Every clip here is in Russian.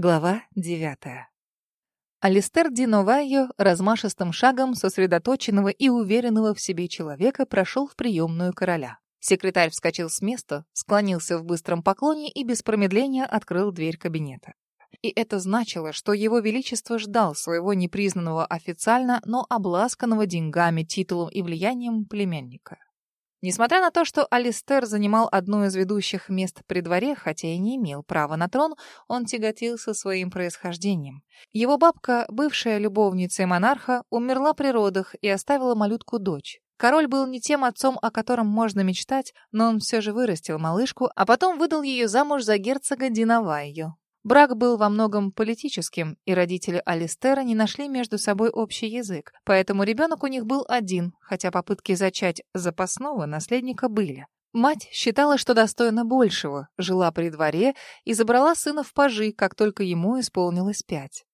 Глава девятая. Алистер Диновайо размашистым шагом сосредоточенного и уверенного в себе человека прошел в приемную короля. Секретарь вскочил с места, склонился в быстром поклоне и без промедления открыл дверь кабинета. И это значило, что его величество ждал своего непризнанного официально, но обласканного деньгами, титулом и влиянием племянника. Несмотря на то, что Алистер занимал одно из ведущих мест при дворе, хотя и не имел права на трон, он тяготился своим происхождением. Его бабка, бывшая любовница монарха, умерла при родах и оставила малютку дочь. Король был не тем отцом, о котором можно мечтать, но он все же вырастил малышку, а потом выдал ее замуж за герцога Динавайо. Брак был во многом политическим, и родители Алистера не нашли между собой общий язык, поэтому ребенок у них был один, хотя попытки зачать запасного наследника были. Мать считала, что достойна большего, жила при дворе и забрала сына в пажи, как только ему исполнилось пять.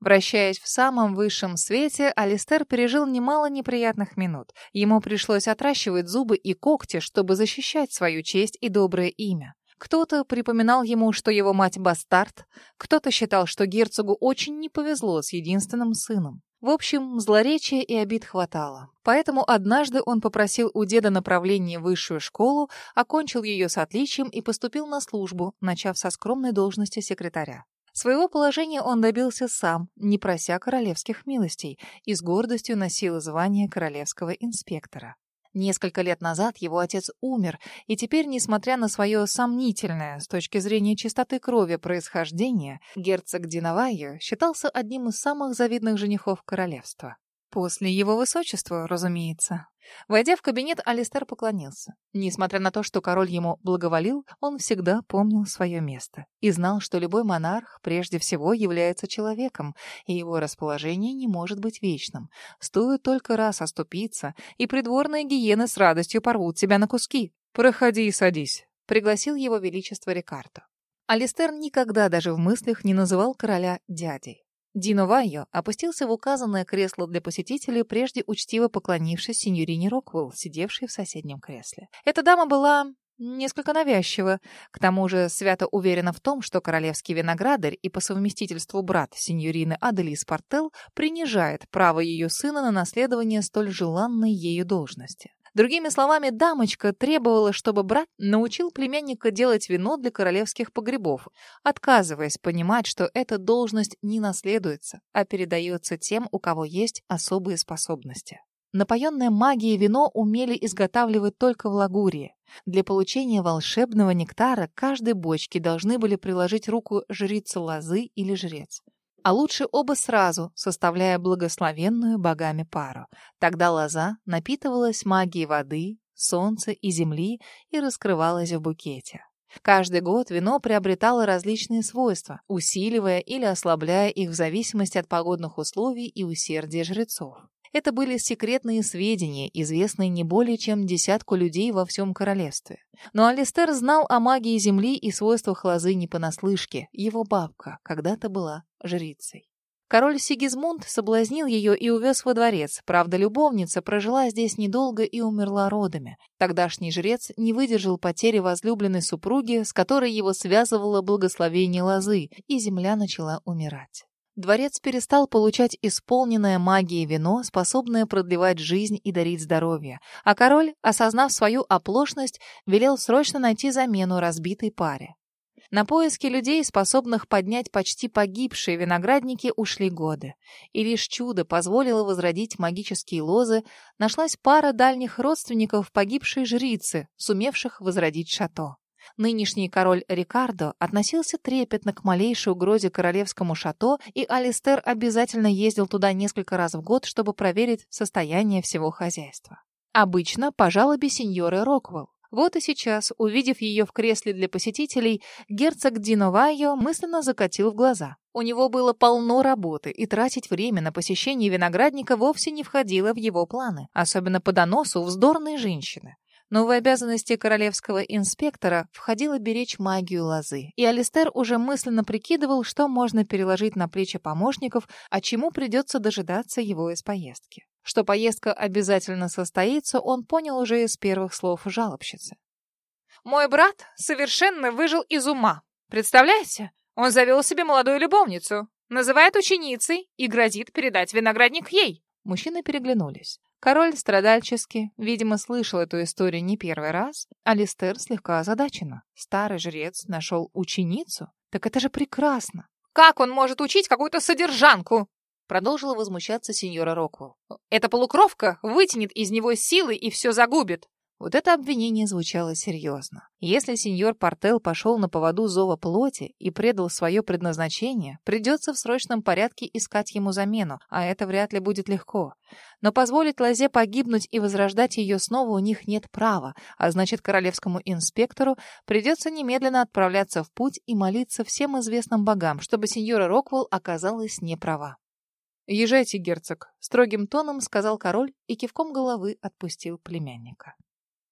Вращаясь в самом высшем свете, Алистер пережил немало неприятных минут. Ему пришлось отращивать зубы и когти, чтобы защищать свою честь и доброе имя. Кто-то припоминал ему, что его мать бастард, кто-то считал, что герцогу очень не повезло с единственным сыном. В общем, злоречия и обид хватало. Поэтому однажды он попросил у деда направление в высшую школу, окончил ее с отличием и поступил на службу, начав со скромной должности секретаря. Своего положения он добился сам, не прося королевских милостей, и с гордостью носил звание королевского инспектора. Несколько лет назад его отец умер, и теперь, несмотря на свое сомнительное с точки зрения чистоты крови происхождение, герцог Динавайо считался одним из самых завидных женихов королевства. После его высочества, разумеется. Войдя в кабинет, Алистер поклонился. Несмотря на то, что король ему благоволил, он всегда помнил свое место и знал, что любой монарх прежде всего является человеком, и его расположение не может быть вечным. Стоит только раз оступиться, и придворные гиены с радостью порвут тебя на куски. «Проходи и садись», — пригласил его величество Рикардо. Алистер никогда даже в мыслях не называл короля дядей. Дино Вайо опустился в указанное кресло для посетителей, прежде учтиво поклонившись сеньорине Роквелл, сидевшей в соседнем кресле. Эта дама была несколько навязчива, к тому же свято уверена в том, что королевский виноградарь и по совместительству брат сеньорины Аделис Портел принижает право ее сына на наследование столь желанной ею должности. Другими словами, дамочка требовала, чтобы брат научил племянника делать вино для королевских погребов, отказываясь понимать, что эта должность не наследуется, а передается тем, у кого есть особые способности. Напоенное магией вино умели изготавливать только в Лагурии. Для получения волшебного нектара каждой бочке должны были приложить руку жрица лозы или жрец а лучше оба сразу, составляя благословенную богами пару. Тогда лоза напитывалась магией воды, солнца и земли и раскрывалась в букете. Каждый год вино приобретало различные свойства, усиливая или ослабляя их в зависимости от погодных условий и усердия жрецов. Это были секретные сведения, известные не более чем десятку людей во всем королевстве. Но Алистер знал о магии земли и свойствах лозы не понаслышке. Его бабка когда-то была жрицей. Король Сигизмунд соблазнил ее и увез во дворец. Правда, любовница прожила здесь недолго и умерла родами. Тогдашний жрец не выдержал потери возлюбленной супруги, с которой его связывало благословение лозы, и земля начала умирать. Дворец перестал получать исполненное магией вино, способное продлевать жизнь и дарить здоровье, а король, осознав свою оплошность, велел срочно найти замену разбитой паре. На поиски людей, способных поднять почти погибшие виноградники, ушли годы. И лишь чудо позволило возродить магические лозы, нашлась пара дальних родственников погибшей жрицы, сумевших возродить шато. Нынешний король Рикардо относился трепетно к малейшей угрозе королевскому шато, и Алистер обязательно ездил туда несколько раз в год, чтобы проверить состояние всего хозяйства. Обычно по жалобе сеньоры Роквелл. Вот и сейчас, увидев ее в кресле для посетителей, герцог Диновайо мысленно закатил в глаза. У него было полно работы, и тратить время на посещение виноградника вовсе не входило в его планы, особенно по доносу вздорной женщины. Но в обязанности королевского инспектора входило беречь магию лозы, и Алистер уже мысленно прикидывал, что можно переложить на плечи помощников, а чему придется дожидаться его из поездки. Что поездка обязательно состоится, он понял уже из первых слов жалобщицы. «Мой брат совершенно выжил из ума. Представляете? Он завел себе молодую любовницу, называет ученицей и грозит передать виноградник ей. Мужчины переглянулись. Король страдальчески, видимо, слышал эту историю не первый раз, а Листер слегка озадачена. Старый жрец нашел ученицу? Так это же прекрасно! Как он может учить какую-то содержанку? Продолжила возмущаться сеньора Роквелл. Эта полукровка вытянет из него силы и все загубит. Вот это обвинение звучало серьезно. Если сеньор Портел пошел на поводу зова плоти и предал свое предназначение, придется в срочном порядке искать ему замену, а это вряд ли будет легко. Но позволить Лазе погибнуть и возрождать ее снова у них нет права, а значит, королевскому инспектору придется немедленно отправляться в путь и молиться всем известным богам, чтобы сеньора Роквелл оказалась неправа. «Езжайте, герцог», — строгим тоном сказал король и кивком головы отпустил племянника.